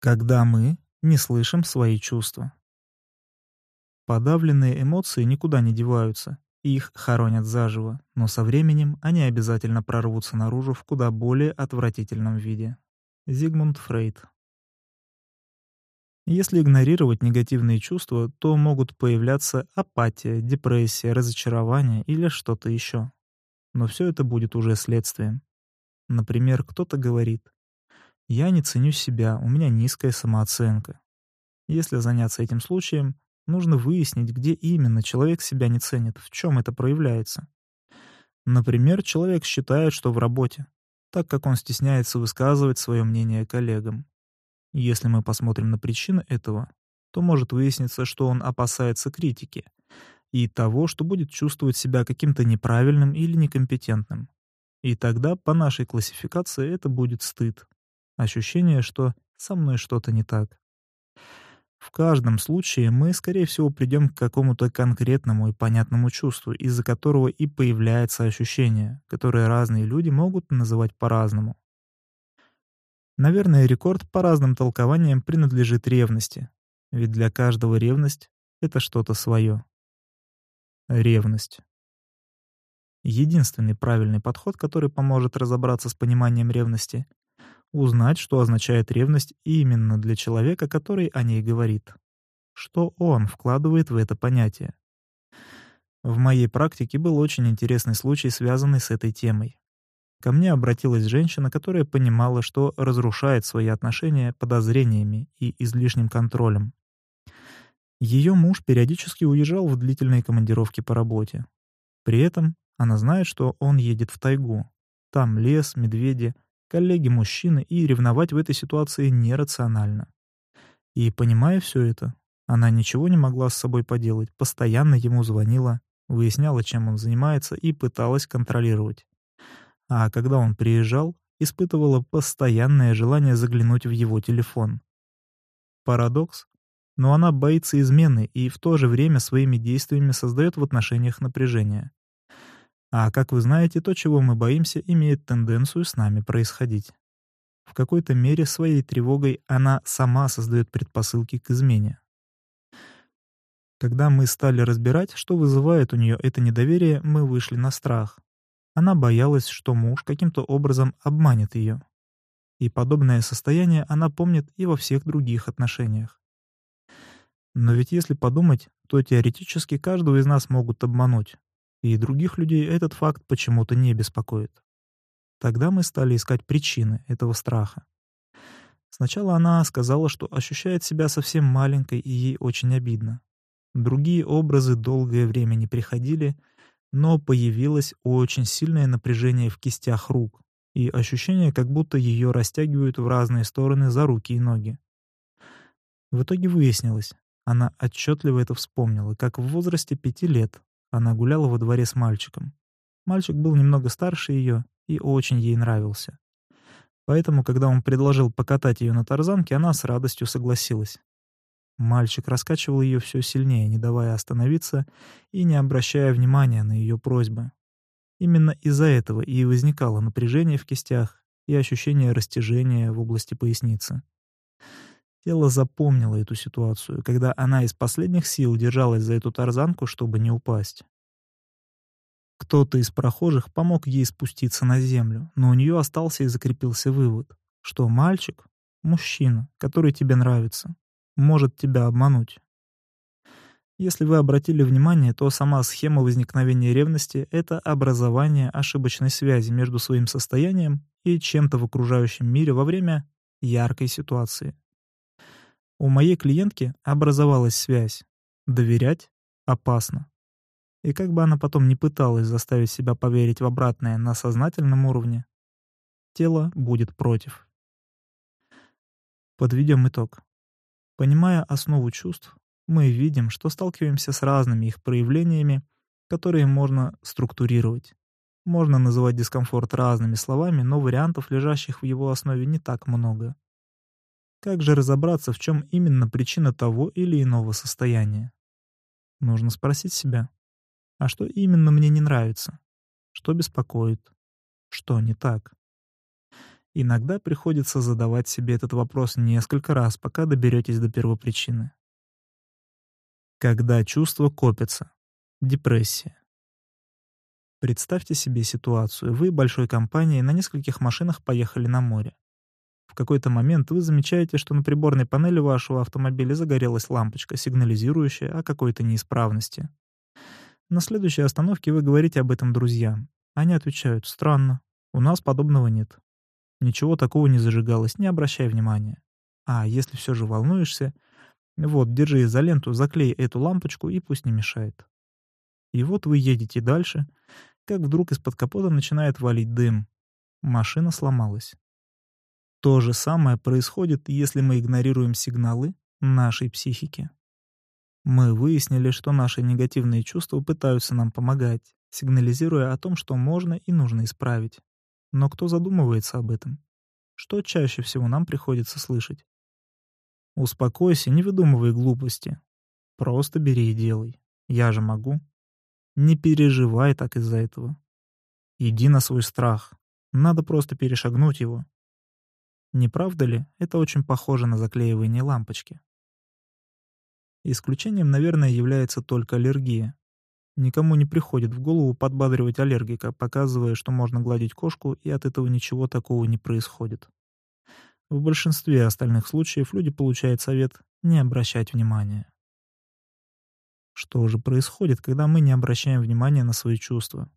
Когда мы не слышим свои чувства. Подавленные эмоции никуда не деваются, их хоронят заживо, но со временем они обязательно прорвутся наружу в куда более отвратительном виде. Зигмунд Фрейд Если игнорировать негативные чувства, то могут появляться апатия, депрессия, разочарование или что-то еще. Но все это будет уже следствием. Например, кто-то говорит я не ценю себя, у меня низкая самооценка. Если заняться этим случаем, нужно выяснить, где именно человек себя не ценит, в чем это проявляется. Например, человек считает, что в работе, так как он стесняется высказывать свое мнение коллегам. Если мы посмотрим на причины этого, то может выясниться, что он опасается критики и того, что будет чувствовать себя каким-то неправильным или некомпетентным. И тогда по нашей классификации это будет стыд, Ощущение, что со мной что-то не так. В каждом случае мы, скорее всего, придем к какому-то конкретному и понятному чувству, из-за которого и появляется ощущение, которое разные люди могут называть по-разному. Наверное, рекорд по разным толкованиям принадлежит ревности, ведь для каждого ревность — это что-то свое. Ревность. Единственный правильный подход, который поможет разобраться с пониманием ревности узнать, что означает ревность именно для человека, который о ней говорит. Что он вкладывает в это понятие. В моей практике был очень интересный случай, связанный с этой темой. Ко мне обратилась женщина, которая понимала, что разрушает свои отношения подозрениями и излишним контролем. Ее муж периодически уезжал в длительные командировки по работе. При этом она знает, что он едет в тайгу. Там лес, медведи — коллеги-мужчины, и ревновать в этой ситуации нерационально. И, понимая все это, она ничего не могла с собой поделать, постоянно ему звонила, выясняла, чем он занимается, и пыталась контролировать. А когда он приезжал, испытывала постоянное желание заглянуть в его телефон. Парадокс? Но она боится измены и в то же время своими действиями создает в отношениях напряжение. А как вы знаете, то, чего мы боимся, имеет тенденцию с нами происходить. В какой-то мере своей тревогой она сама создает предпосылки к измене. Когда мы стали разбирать, что вызывает у нее это недоверие, мы вышли на страх. Она боялась, что муж каким-то образом обманет ее. И подобное состояние она помнит и во всех других отношениях. Но ведь если подумать, то теоретически каждого из нас могут обмануть, и других людей этот факт почему-то не беспокоит. Тогда мы стали искать причины этого страха. Сначала она сказала, что ощущает себя совсем маленькой и ей очень обидно. Другие образы долгое время не приходили, но появилось очень сильное напряжение в кистях рук и ощущение, как будто ее растягивают в разные стороны за руки и ноги. В итоге выяснилось, она отчетливо это вспомнила, как в возрасте пяти лет она гуляла во дворе с мальчиком. Мальчик был немного старше ее и очень ей нравился. Поэтому, когда он предложил покатать ее на тарзанке, она с радостью согласилась. Мальчик раскачивал ее все сильнее, не давая остановиться и не обращая внимания на ее просьбы. Именно из-за этого и возникало напряжение в кистях и ощущение растяжения в области поясницы. Тело запомнило эту ситуацию, когда она из последних сил держалась за эту тарзанку, чтобы не упасть. Кто-то из прохожих помог ей спуститься на землю, но у нее остался и закрепился вывод, что мальчик, мужчина, который тебе нравится, может тебя обмануть. Если вы обратили внимание, то сама схема возникновения ревности — это образование ошибочной связи между своим состоянием и чем-то в окружающем мире во время яркой ситуации. У моей клиентки образовалась связь. Доверять опасно. И как бы она потом не пыталась заставить себя поверить в обратное на сознательном уровне, тело будет против. Подведем итог. Понимая основу чувств, мы видим, что сталкиваемся с разными их проявлениями, которые можно структурировать. Можно называть дискомфорт разными словами, но вариантов, лежащих в его основе, не так много. Как же разобраться, в чем именно причина того или иного состояния? Нужно спросить себя, а что именно мне не нравится? Что беспокоит? Что не так? Иногда приходится задавать себе этот вопрос несколько раз, пока доберетесь до первопричины. Когда чувства копятся. Депрессия. Представьте себе ситуацию. Вы большой компанией на нескольких машинах поехали на море. В какой-то момент вы замечаете, что на приборной панели вашего автомобиля загорелась лампочка, сигнализирующая о какой-то неисправности. На следующей остановке вы говорите об этом друзьям. Они отвечают «Странно, у нас подобного нет». Ничего такого не зажигалось, не обращай внимания. А если все же волнуешься, вот, держи изоленту, заклей эту лампочку и пусть не мешает. И вот вы едете дальше, как вдруг из-под капота начинает валить дым. Машина сломалась. То же самое происходит, если мы игнорируем сигналы нашей психики. Мы выяснили, что наши негативные чувства пытаются нам помогать, сигнализируя о том, что можно и нужно исправить. Но кто задумывается об этом? Что чаще всего нам приходится слышать? Успокойся, не выдумывай глупости. Просто бери и делай. Я же могу. Не переживай так из-за этого. Иди на свой страх. Надо просто перешагнуть его. Не правда ли, это очень похоже на заклеивание лампочки? Исключением, наверное, является только аллергия. Никому не приходит в голову подбадривать аллергика, показывая, что можно гладить кошку, и от этого ничего такого не происходит. В большинстве остальных случаев люди получают совет не обращать внимания. Что же происходит, когда мы не обращаем внимания на свои чувства?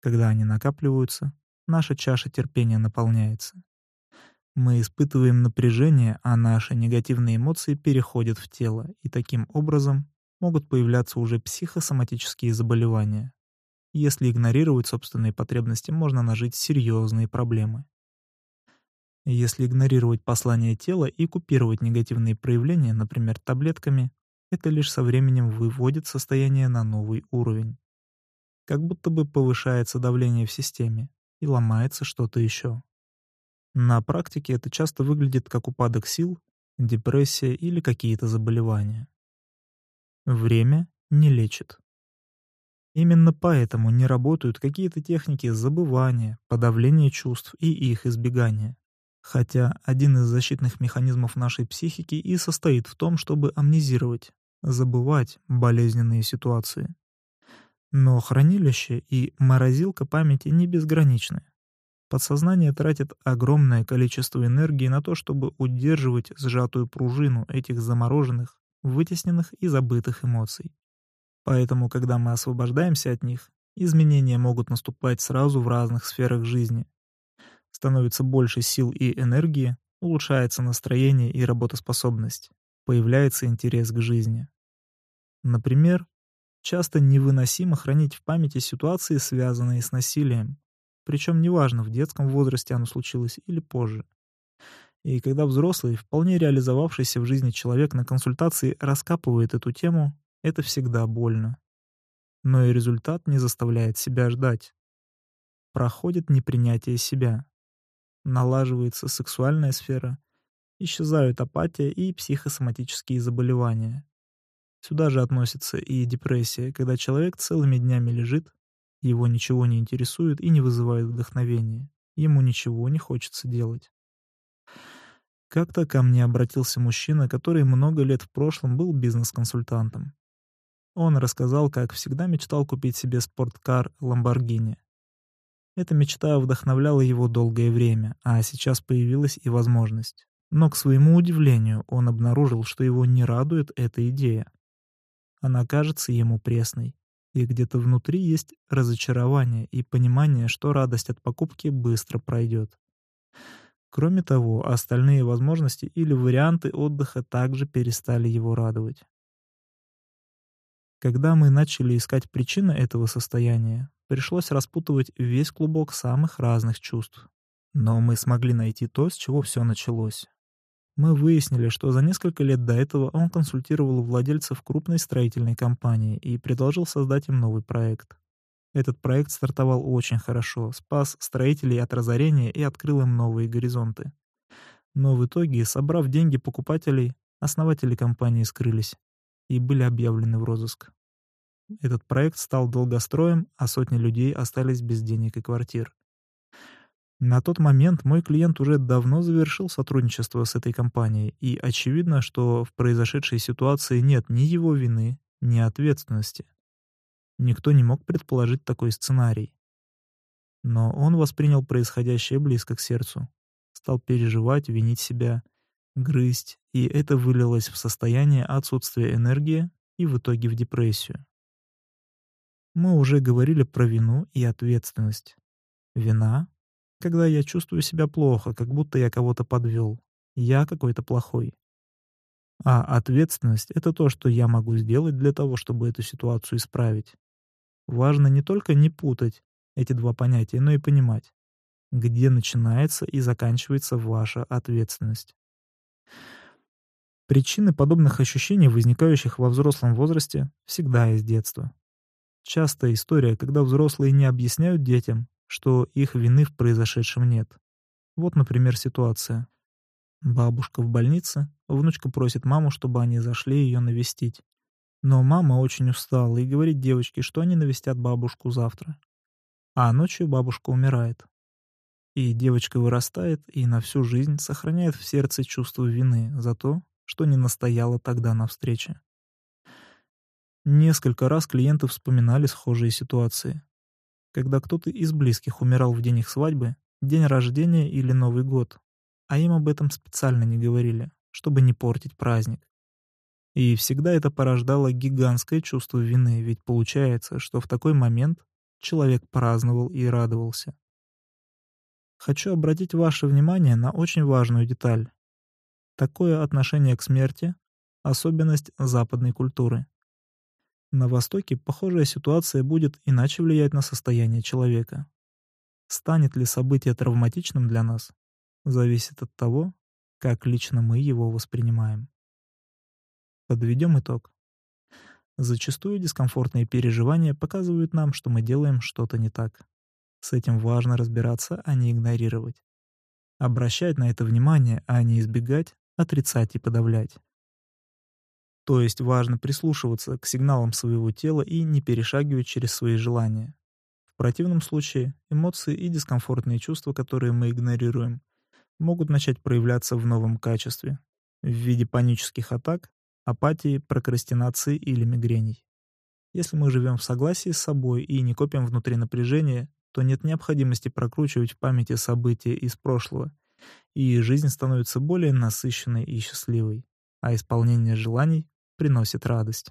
Когда они накапливаются, наша чаша терпения наполняется. Мы испытываем напряжение, а наши негативные эмоции переходят в тело, и таким образом могут появляться уже психосоматические заболевания. Если игнорировать собственные потребности, можно нажить серьезные проблемы. Если игнорировать послание тела и купировать негативные проявления, например, таблетками, это лишь со временем выводит состояние на новый уровень. Как будто бы повышается давление в системе и ломается что-то еще. На практике это часто выглядит как упадок сил, депрессия или какие-то заболевания. Время не лечит. Именно поэтому не работают какие-то техники забывания, подавления чувств и их избегания. Хотя один из защитных механизмов нашей психики и состоит в том, чтобы амнезировать, забывать болезненные ситуации. Но хранилище и морозилка памяти не безграничны. Подсознание тратит огромное количество энергии на то, чтобы удерживать сжатую пружину этих замороженных, вытесненных и забытых эмоций. Поэтому, когда мы освобождаемся от них, изменения могут наступать сразу в разных сферах жизни. Становится больше сил и энергии, улучшается настроение и работоспособность, появляется интерес к жизни. Например, часто невыносимо хранить в памяти ситуации, связанные с насилием, причем неважно, в детском возрасте оно случилось или позже. И когда взрослый, вполне реализовавшийся в жизни человек на консультации раскапывает эту тему, это всегда больно. Но и результат не заставляет себя ждать. Проходит непринятие себя. Налаживается сексуальная сфера, исчезают апатия и психосоматические заболевания. Сюда же относится и депрессия, когда человек целыми днями лежит, его ничего не интересует и не вызывает вдохновения. Ему ничего не хочется делать. Как-то ко мне обратился мужчина, который много лет в прошлом был бизнес-консультантом. Он рассказал, как всегда мечтал купить себе спорткар Lamborghini. Эта мечта вдохновляла его долгое время, а сейчас появилась и возможность. Но, к своему удивлению, он обнаружил, что его не радует эта идея. Она кажется ему пресной, и где-то внутри есть разочарование и понимание, что радость от покупки быстро пройдет. Кроме того, остальные возможности или варианты отдыха также перестали его радовать. Когда мы начали искать причины этого состояния, пришлось распутывать весь клубок самых разных чувств. Но мы смогли найти то, с чего все началось. Мы выяснили, что за несколько лет до этого он консультировал владельцев крупной строительной компании и предложил создать им новый проект. Этот проект стартовал очень хорошо, спас строителей от разорения и открыл им новые горизонты. Но в итоге, собрав деньги покупателей, основатели компании скрылись и были объявлены в розыск. Этот проект стал долгостроем, а сотни людей остались без денег и квартир. На тот момент мой клиент уже давно завершил сотрудничество с этой компанией, и очевидно, что в произошедшей ситуации нет ни его вины, ни ответственности. Никто не мог предположить такой сценарий. Но он воспринял происходящее близко к сердцу, стал переживать, винить себя, грызть, и это вылилось в состояние отсутствия энергии и в итоге в депрессию. Мы уже говорили про вину и ответственность. Вина когда я чувствую себя плохо, как будто я кого-то подвел. Я какой-то плохой. А ответственность — это то, что я могу сделать для того, чтобы эту ситуацию исправить. Важно не только не путать эти два понятия, но и понимать, где начинается и заканчивается ваша ответственность. Причины подобных ощущений, возникающих во взрослом возрасте, всегда из детства. Частая история, когда взрослые не объясняют детям, что их вины в произошедшем нет. Вот, например, ситуация. Бабушка в больнице, внучка просит маму, чтобы они зашли ее навестить. Но мама очень устала и говорит девочке, что они навестят бабушку завтра. А ночью бабушка умирает. И девочка вырастает и на всю жизнь сохраняет в сердце чувство вины за то, что не настояла тогда на встрече. Несколько раз клиенты вспоминали схожие ситуации когда кто-то из близких умирал в день их свадьбы, день рождения или Новый год, а им об этом специально не говорили, чтобы не портить праздник. И всегда это порождало гигантское чувство вины, ведь получается, что в такой момент человек праздновал и радовался. Хочу обратить ваше внимание на очень важную деталь. Такое отношение к смерти — особенность западной культуры. На Востоке похожая ситуация будет иначе влиять на состояние человека. Станет ли событие травматичным для нас, зависит от того, как лично мы его воспринимаем. Подведем итог. Зачастую дискомфортные переживания показывают нам, что мы делаем что-то не так. С этим важно разбираться, а не игнорировать. Обращать на это внимание, а не избегать, отрицать и подавлять. То есть важно прислушиваться к сигналам своего тела и не перешагивать через свои желания. В противном случае эмоции и дискомфортные чувства, которые мы игнорируем, могут начать проявляться в новом качестве в виде панических атак, апатии, прокрастинации или мигрений. Если мы живем в согласии с собой и не копим внутри напряжения, то нет необходимости прокручивать в памяти события из прошлого, и жизнь становится более насыщенной и счастливой, а исполнение желаний приносит радость.